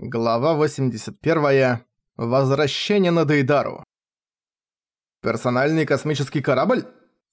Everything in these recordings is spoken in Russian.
Глава 81. Возвращение на Дейдару. «Персональный космический корабль?»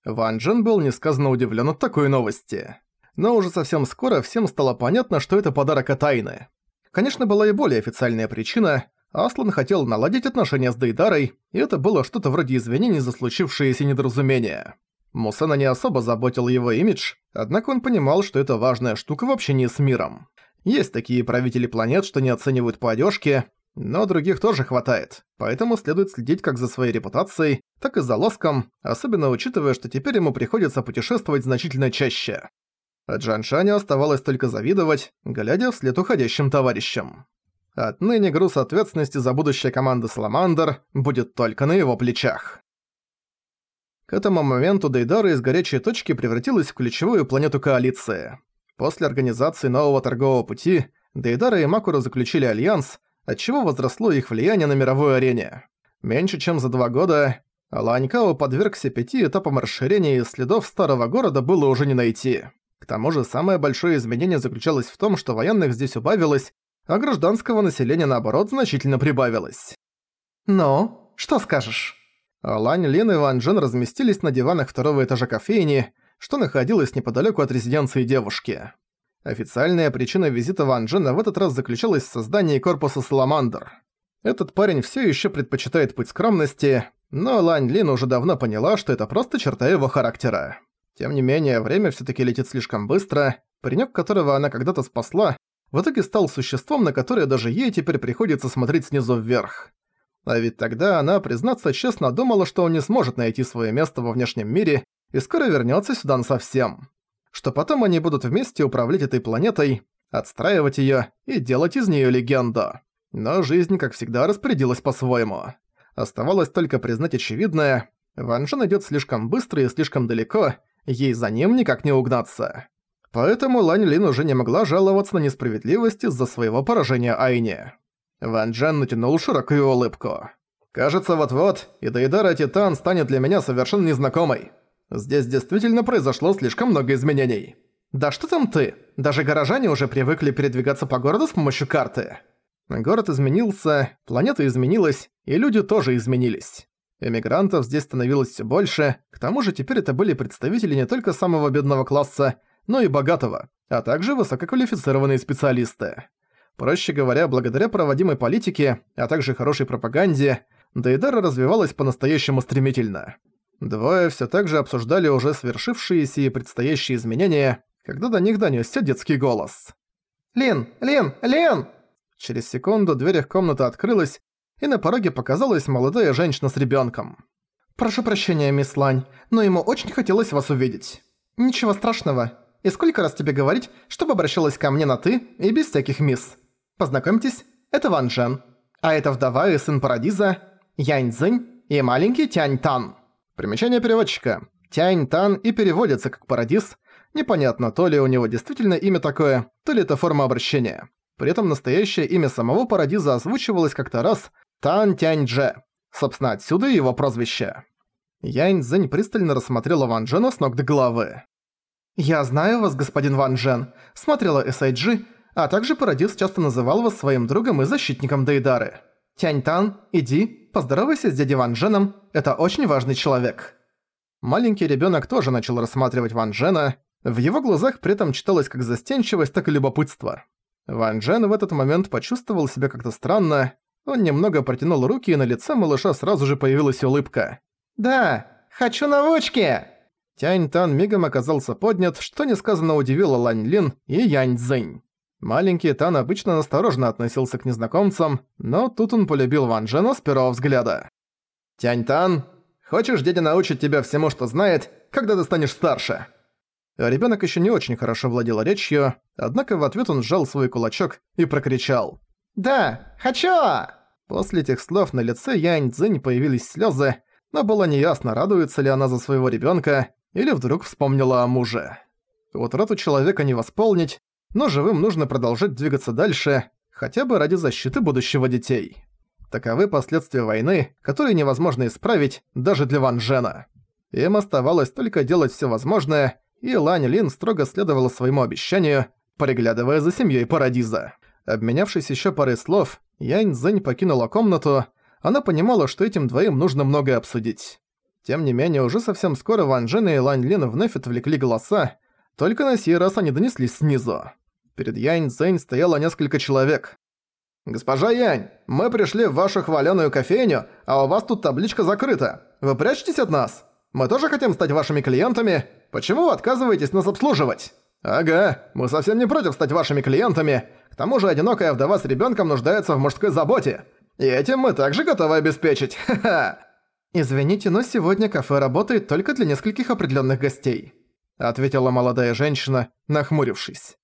Ван Джен был несказанно удивлен от такой новости. Но уже совсем скоро всем стало понятно, что это подарок от Айны. Конечно, была и более официальная причина. Аслан хотел наладить отношения с Дейдарой, и это было что-то вроде извинений за случившееся недоразумение. Мусена не особо заботил его имидж, однако он понимал, что это важная штука в общении с миром. Есть такие правители планет, что не оценивают по одежке, но других тоже хватает, поэтому следует следить как за своей репутацией, так и за лоском, особенно учитывая, что теперь ему приходится путешествовать значительно чаще. А Джаншане оставалось только завидовать, глядя вслед уходящим товарищам. Отныне груз ответственности за будущее команды «Саламандр» будет только на его плечах. К этому моменту Дейдара из горячей точки превратилась в ключевую планету Коалиции. После организации нового торгового пути Дейдара и Макура заключили альянс, отчего возросло их влияние на мировой арене. Меньше чем за два года Ланькао подвергся пяти этапам расширения и следов старого города было уже не найти. К тому же самое большое изменение заключалось в том, что военных здесь убавилось, а гражданского населения наоборот значительно прибавилось. «Ну, что скажешь?» Лань Лин и Ван Джен разместились на диванах второго этажа кофейни, что находилось неподалеку от резиденции девушки. Официальная причина визита Ван Джена в этот раз заключалась в создании корпуса Саламандр. Этот парень все еще предпочитает путь скромности, но Лань Лин уже давно поняла, что это просто черта его характера. Тем не менее, время все таки летит слишком быстро, паренек, которого она когда-то спасла, в итоге стал существом, на которое даже ей теперь приходится смотреть снизу вверх. А ведь тогда она, признаться честно, думала, что он не сможет найти свое место во внешнем мире и скоро вернется сюда насовсем. Что потом они будут вместе управлять этой планетой, отстраивать ее и делать из нее легенду. Но жизнь, как всегда, распорядилась по-своему. Оставалось только признать очевидное. Ван Джен идёт слишком быстро и слишком далеко, ей за ним никак не угнаться. Поэтому Лань Лин уже не могла жаловаться на несправедливость из-за своего поражения Айне. Ван Джен натянул широкую улыбку. «Кажется, вот-вот, и Дейдара Титан станет для меня совершенно незнакомой. Здесь действительно произошло слишком много изменений. Да что там ты? Даже горожане уже привыкли передвигаться по городу с помощью карты. Город изменился, планета изменилась, и люди тоже изменились. Эмигрантов здесь становилось все больше, к тому же теперь это были представители не только самого бедного класса, но и богатого, а также высококвалифицированные специалисты. Проще говоря, благодаря проводимой политике, а также хорошей пропаганде, Дейдара развивалась по-настоящему стремительно. Двое все так же обсуждали уже свершившиеся и предстоящие изменения, когда до них донёсся детский голос. «Лин! Лин! Лин!» Через секунду дверь их комнаты открылась, и на пороге показалась молодая женщина с ребёнком. «Прошу прощения, мисс Лань, но ему очень хотелось вас увидеть. Ничего страшного. И сколько раз тебе говорить, чтобы обращалась ко мне на «ты» и без всяких «мисс». Познакомьтесь, это Ван Джен. А это вдова и сын Парадиза, Янь Цзинь и маленький Тянь Тан». Примечание переводчика. Тянь Тан и переводится как «парадиз». Непонятно, то ли у него действительно имя такое, то ли это форма обращения. При этом настоящее имя самого Парадиза озвучивалось как-то раз Тан Тянь Дже. Собственно, отсюда его прозвище. Янь Цзэнь пристально рассмотрела Ван Джена с ног до головы. «Я знаю вас, господин Ван Джен. Смотрела SIG, а также Парадиз часто называл вас своим другом и защитником Дейдары. Тянь Тан, иди, Поздоровайся с дядей Ван Дженом, это очень важный человек». Маленький ребёнок тоже начал рассматривать Ван Джена, в его глазах при этом читалось как застенчивость, так и любопытство. Ван Джен в этот момент почувствовал себя как-то странно, он немного протянул руки, и на лице малыша сразу же появилась улыбка. «Да, хочу научки!» Тянь Тан мигом оказался поднят, что несказанно удивило Лань Лин и Янь Цзинь. Маленький Тан обычно осторожно относился к незнакомцам, но тут он полюбил Ван Джена с первого взгляда. «Тянь Тан, хочешь дядя научить тебя всему, что знает, когда ты станешь старше?» Ребенок еще не очень хорошо владел речью, однако в ответ он сжал свой кулачок и прокричал. «Да, хочу!» После этих слов на лице Янь Цзинь появились слезы, но было неясно, радуется ли она за своего ребенка или вдруг вспомнила о муже. Утрату человека не восполнить, но живым нужно продолжать двигаться дальше, хотя бы ради защиты будущего детей. Таковы последствия войны, которые невозможно исправить даже для Ван Жена. Им оставалось только делать все возможное, и Лань Лин строго следовала своему обещанию, приглядывая за семьей Парадиза. Обменявшись еще парой слов, Янь Цзэнь покинула комнату. Она понимала, что этим двоим нужно многое обсудить. Тем не менее, уже совсем скоро Ван Джен и Лань Лин вновь отвлекли голоса, только на сей раз они донеслись снизу. Перед Янь Цзэнь стояло несколько человек. «Госпожа Янь, мы пришли в вашу хваленую кофейню, а у вас тут табличка закрыта. Вы прячетесь от нас? Мы тоже хотим стать вашими клиентами. Почему вы отказываетесь нас обслуживать?» «Ага, мы совсем не против стать вашими клиентами. К тому же одинокая вдова с ребенком нуждается в мужской заботе. И этим мы также готовы обеспечить. Ха-ха!» «Извините, но сегодня кафе работает только для нескольких определенных гостей», ответила молодая женщина, нахмурившись.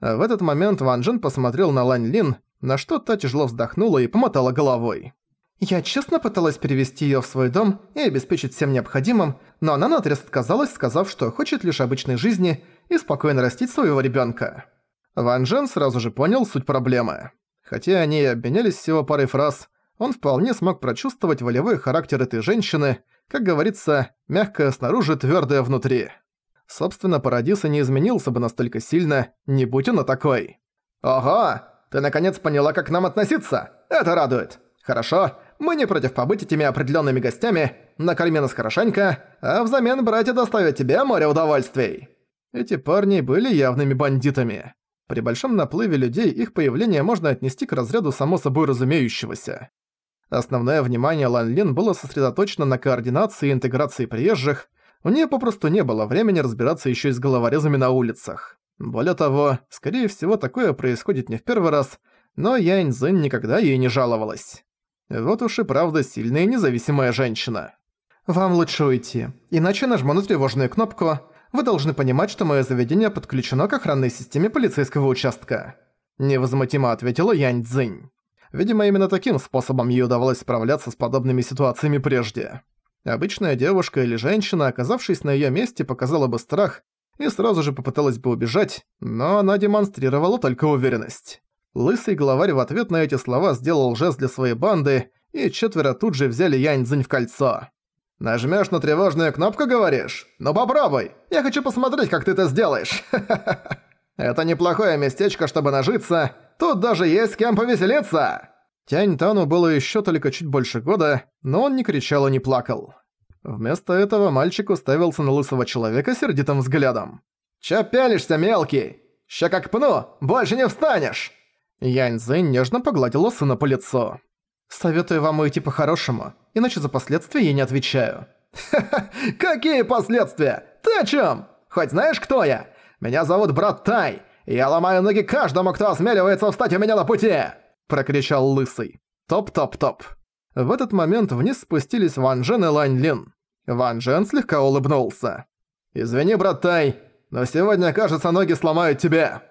В этот момент Ван Джен посмотрел на Лань Лин, на что та тяжело вздохнула и помотала головой. «Я честно пыталась перевести её в свой дом и обеспечить всем необходимым, но она наотрез отказалась, сказав, что хочет лишь обычной жизни и спокойно растить своего ребёнка». Ван Джен сразу же понял суть проблемы. Хотя они и обменялись всего парой фраз, он вполне смог прочувствовать волевой характер этой женщины, как говорится, мягкая снаружи, твёрдая внутри. Собственно, Парадиса не изменился бы настолько сильно, не будь он такой. «Ого! Ты наконец поняла, как к нам относиться! Это радует! Хорошо, мы не против побыть этими определенными гостями, накорми нас хорошенько, а взамен братья доставят тебе море удовольствий!» Эти парни были явными бандитами. При большом наплыве людей их появление можно отнести к разряду само собой разумеющегося. Основное внимание Лан Лин было сосредоточено на координации и интеграции приезжих, у нее попросту не было времени разбираться еще и с головорезами на улицах. Более того, скорее всего, такое происходит не в первый раз, но Янь Цзэнь никогда ей не жаловалась. Вот уж и правда сильная и независимая женщина. «Вам лучше уйти, иначе нажму на тревожную кнопку. Вы должны понимать, что мое заведение подключено к охранной системе полицейского участка», невозмутимо ответила Янь Цзинь. Видимо, именно таким способом ей удавалось справляться с подобными ситуациями прежде. Обычная девушка или женщина, оказавшись на её месте, показала бы страх и сразу же попыталась бы убежать, но она демонстрировала только уверенность. Лысый главарь в ответ на эти слова сделал жест для своей банды, и четверо тут же взяли Янь Цзинь в кольцо. «Нажмёшь на тревожную кнопку, говоришь? Ну попробуй! Я хочу посмотреть, как ты это сделаешь!» «Это неплохое местечко, чтобы нажиться. Тут даже есть с кем повеселиться!» Тянь Тану было еще только чуть больше года, но он не кричал и не плакал. Вместо этого мальчик уставился на лысого человека сердитым взглядом. «Чё пялишься, мелкий? Ща как пну, больше не встанешь!» Янь Цзэнь нежно погладила сына по лицу. «Советую вам уйти по-хорошему, иначе за последствия я не отвечаю». «Ха-ха, какие последствия? Ты о чём? Хоть знаешь, кто я? Меня зовут Брат Тай, и я ломаю ноги каждому, кто осмеливается встать у меня на пути!» Прокричал Лысый. Топ-топ-топ. В этот момент вниз спустились Ван Джен и Лань Лин. Ван Джен слегка улыбнулся. «Извини, брат Тай, но сегодня, кажется, ноги сломают тебе!»